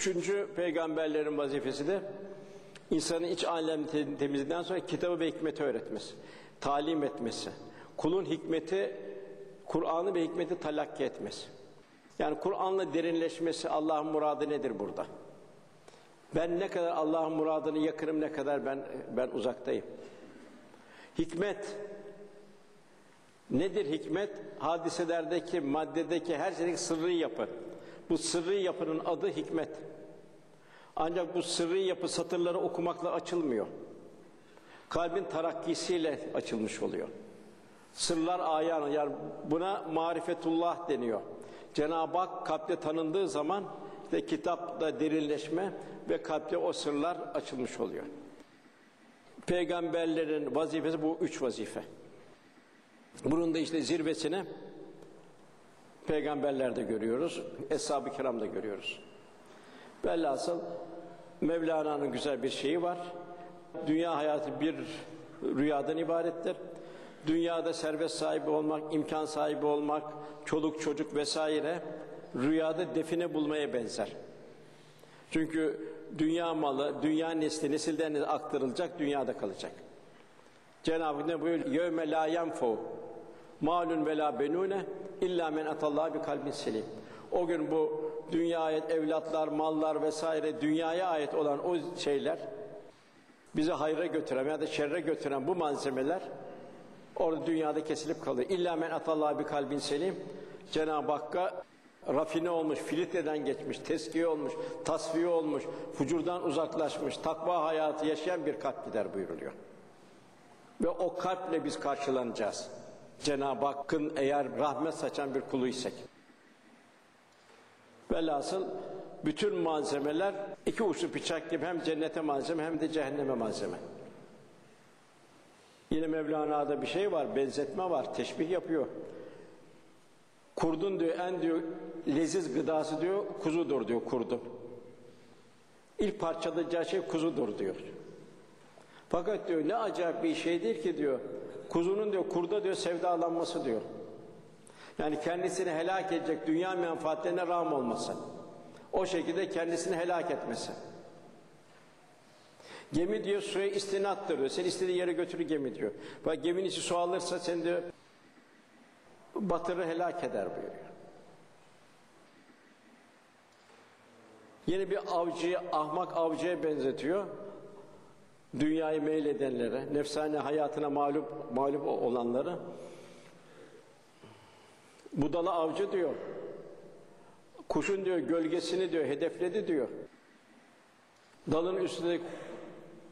Üçüncü peygamberlerin vazifesi de insanın iç alemini temizledikten sonra kitabı ve hikmeti öğretmesi, talim etmesi, kulun hikmeti, Kur'an'ı ve hikmeti talakki etmesi. Yani Kur'an'la derinleşmesi, Allah'ın muradı nedir burada? Ben ne kadar Allah'ın muradını yakınım, ne kadar ben ben uzaktayım. Hikmet nedir hikmet? Hadiselerdeki, maddedeki her şeydeki sırrı yapı. Bu sırrı yapının adı hikmet. Ancak bu sırrı yapı satırları okumakla açılmıyor. Kalbin tarakkisiyle açılmış oluyor. Sırlar ayağına yani buna marifetullah deniyor. Cenab-ı Hak kalpte tanındığı zaman işte kitapta derinleşme ve kalpte o sırlar açılmış oluyor. Peygamberlerin vazifesi bu üç vazife. Bunun da işte zirvesini peygamberlerde görüyoruz, eshab-ı kiramda görüyoruz. Velhasıl Mevlana'nın güzel bir şeyi var. Dünya hayatı bir rüyadan ibarettir. Dünyada servet sahibi olmak, imkan sahibi olmak, çoluk çocuk vesaire rüyada define bulmaya benzer. Çünkü dünya malı, dünya nesli nesilden aktarılacak, dünyada kalacak. Cenab-ı ne buyuruyor? Yevme la yenfu malun ve la benune illa men atallaha bi kalbin selim. O gün bu dünyaya evlatlar, mallar vesaire dünyaya ait olan o şeyler bizi hayra götüren ya da şerre götüren bu malzemeler orada dünyada kesilip kalıyor. İlla men atallaha bir kalbin selim. Cenab-ı Hakk'a rafine olmuş, filtreden geçmiş, teskiye olmuş, tasfiye olmuş, fucurdan uzaklaşmış, takva hayatı yaşayan bir kalp gider buyuruluyor. Ve o kalple biz karşılanacağız. Cenab-ı Hakk'ın eğer rahmet saçan bir kulu isek. Velhasıl bütün malzemeler iki uçlu bıçak gibi hem cennete malzeme hem de cehenneme malzeme. Yine Mevlana'da bir şey var, benzetme var, teşbih yapıyor. Kurdun diyor en diyor leziz gıdası diyor kuzudur diyor kurdun. İlk parçalayacağı şey kuzudur diyor. Fakat diyor ne acayip bir şeydir ki diyor. Kuzunun diyor kurda diyor sevdalanması diyor. Yani kendisini helak edecek dünya menfaatlerine rağm olması. O şekilde kendisini helak etmesi. Gemi diyor suya istinattır diyor. Seni istediği yere götürür gemi diyor. Bak geminin içi su alırsa seni diyor batırır helak eder buyuruyor. Yeni bir avcıyı ahmak avcıya benzetiyor. Dünyayı meyledenlere, nefsane hayatına mağlup, mağlup olanları. Budala avcı diyor. Kuşun diyor gölgesini diyor hedefledi diyor. Dalın üstünde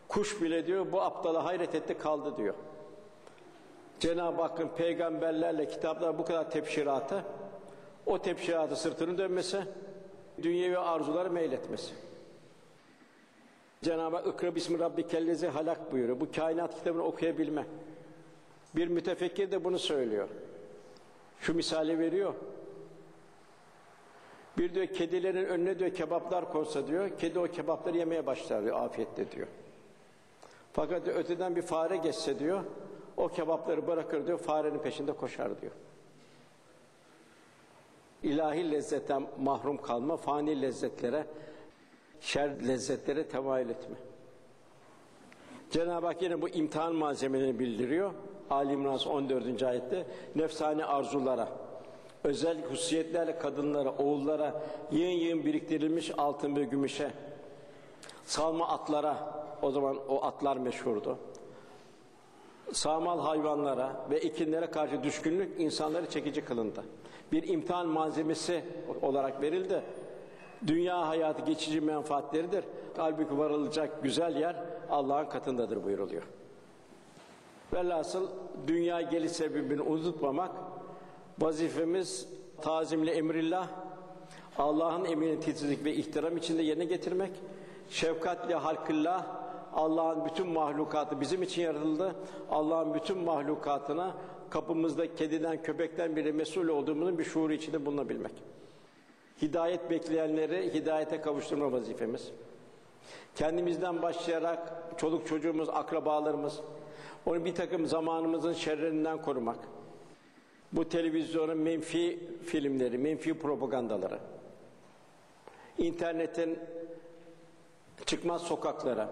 kuş bile diyor bu aptala hayret etti kaldı diyor. Cenab-ı Hakk'ın peygamberlerle kitaplar bu kadar tepşiratı, o tepşiratı sırtını dönmesi, dünyevi arzuları meyletmesi. Cenab-ı Hak ikra bismi rabbikellezi halak buyuruyor. Bu kainat kitabını okuyabilme. Bir mütefekkir de bunu söylüyor. Şu misali veriyor. Bir diyor kedilerin önüne diyor kebaplar konsa diyor, kedi o kebapları yemeye başlar diyor, afiyetle diyor. Fakat öteden bir fare geçse diyor, o kebapları bırakır diyor, farenin peşinde koşar diyor. İlahi lezzetten mahrum kalma, fani lezzetlere, şer lezzetlere temayül etme. Cenab-ı Hak yine bu imtihan malzemelerini bildiriyor. Ali İmran 14. ayette nefsani arzulara, özel hususiyetlerle kadınlara, oğullara yığın yığın biriktirilmiş altın ve gümüşe, salma atlara, o zaman o atlar meşhurdu. Sağmal hayvanlara ve ekinlere karşı düşkünlük insanları çekici kılındı. Bir imtihan malzemesi olarak verildi. Dünya hayatı geçici menfaatleridir. Halbuki varılacak güzel yer Allah'ın katındadır buyuruluyor. Velhasıl dünya geliş sebebini unutmamak, vazifemiz tazimli emrillah, Allah'ın emrini titizlik ve ihtiram içinde yerine getirmek, şefkatli halkillah, Allah'ın bütün mahlukatı bizim için yaratıldı. Allah'ın bütün mahlukatına kapımızda kediden, köpekten bile mesul olduğumuzun bir şuuru içinde bulunabilmek. Hidayet bekleyenleri hidayete kavuşturma vazifemiz. Kendimizden başlayarak çoluk çocuğumuz, akrabalarımız, onu bir takım zamanımızın şerlerinden korumak. Bu televizyonun menfi filmleri, menfi propagandaları. internetin çıkmaz sokaklara,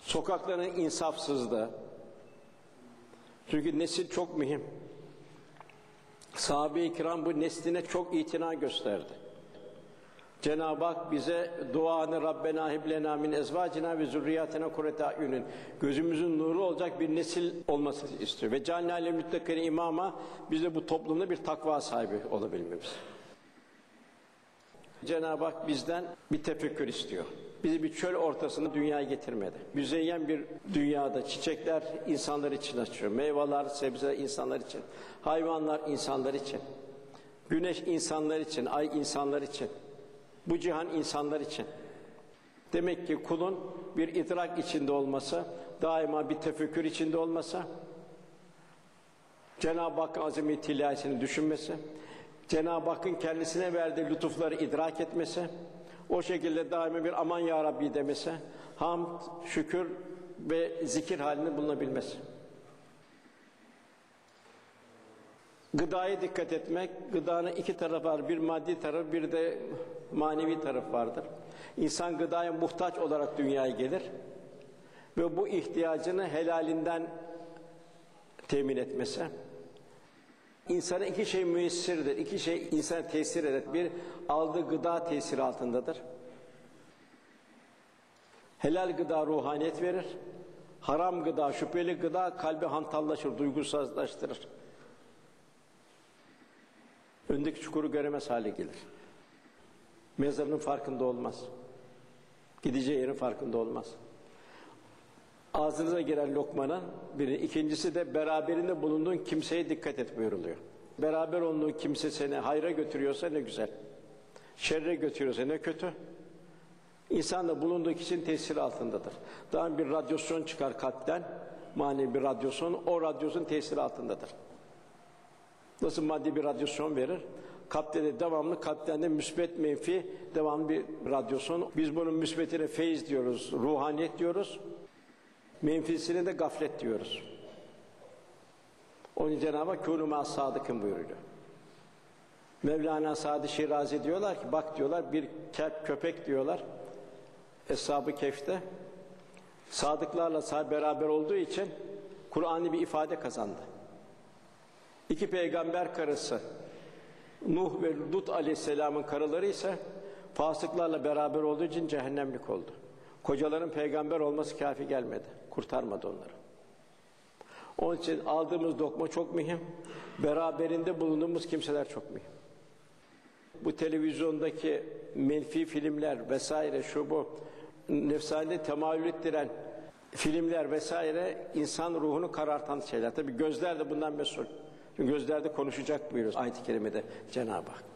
sokakların insafsızlığı. Çünkü nesil çok mühim. Sahabe-i kiram bu nesline çok itina gösterdi. Cenab-ı Hak bize duanı Rabbena hiblena min ezvacina ve zürriyatina kurrete ayunin gözümüzün nuru olacak bir nesil olmasını istiyor. Ve cennale müttakine imama bize bu toplumda bir takva sahibi olabilmemiz. Cenab-ı Hak bizden bir tefekkür istiyor. Bizi bir çöl ortasında dünyaya getirmedi. Müzeyyen bir dünyada çiçekler insanlar için açıyor. Meyveler, sebzeler insanlar için. Hayvanlar insanlar için. Güneş insanlar için, ay insanlar için. Bu cihan insanlar için. Demek ki kulun bir idrak içinde olması, daima bir tefekkür içinde olması, Cenab-ı Hak azami tilayesini düşünmesi, Cenab-ı Hakk'ın kendisine verdiği lütufları idrak etmesi, o şekilde daima bir aman ya Rabbi demesi, hamd, şükür ve zikir halinde bulunabilmesi. Gıdaya dikkat etmek, gıdanın iki tarafı var. Bir maddi taraf, bir de manevi taraf vardır. İnsan gıdaya muhtaç olarak dünyaya gelir ve bu ihtiyacını helalinden temin etmesi. İnsana iki şey müessirdir, iki şey insana tesir eder. Bir, aldığı gıda tesiri altındadır. Helal gıda ruhaniyet verir. Haram gıda, şüpheli gıda kalbi hantallaşır, duygusuzlaştırır. Öndeki çukuru göremez hale gelir. Mezarının farkında olmaz. Gideceği yerin farkında olmaz. Ağzınıza giren lokmanın biri. ikincisi de beraberinde bulunduğun kimseye dikkat et buyuruluyor. Beraber olduğun kimse seni hayra götürüyorsa ne güzel. Şerre götürüyorsa ne kötü. İnsan da bulunduğu kişinin tesiri altındadır. Daha bir radyasyon çıkar kalpten, manevi bir radyasyon, o radyasyon tesiri altındadır. Nasıl maddi bir radyasyon verir? Kalpte de devamlı kalpten müsbet menfi devamlı bir radyasyon. Biz bunun müsbetine feyiz diyoruz, ruhaniyet diyoruz. Menfisine de gaflet diyoruz. Onun Cenab-ı Hak kûnû sadıkın buyuruyor. Mevlana Sadi Şirazi diyorlar ki bak diyorlar bir köpek diyorlar Eshab-ı Kehf'te sadıklarla beraber olduğu için Kur'an'ı bir ifade kazandı. İki peygamber karısı Nuh ve Lut aleyhisselamın karıları ise fasıklarla beraber olduğu için cehennemlik oldu. Kocaların peygamber olması kafi gelmedi. Kurtarmadı onları. Onun için aldığımız dokma çok mühim. Beraberinde bulunduğumuz kimseler çok mühim. Bu televizyondaki menfi filmler vesaire şu bu nefsani temayül ettiren filmler vesaire insan ruhunu karartan şeyler. Tabi gözler de bundan mesul. Gözlerde konuşacak buyuruyor ayet-i kerimede Cenab-ı Hak.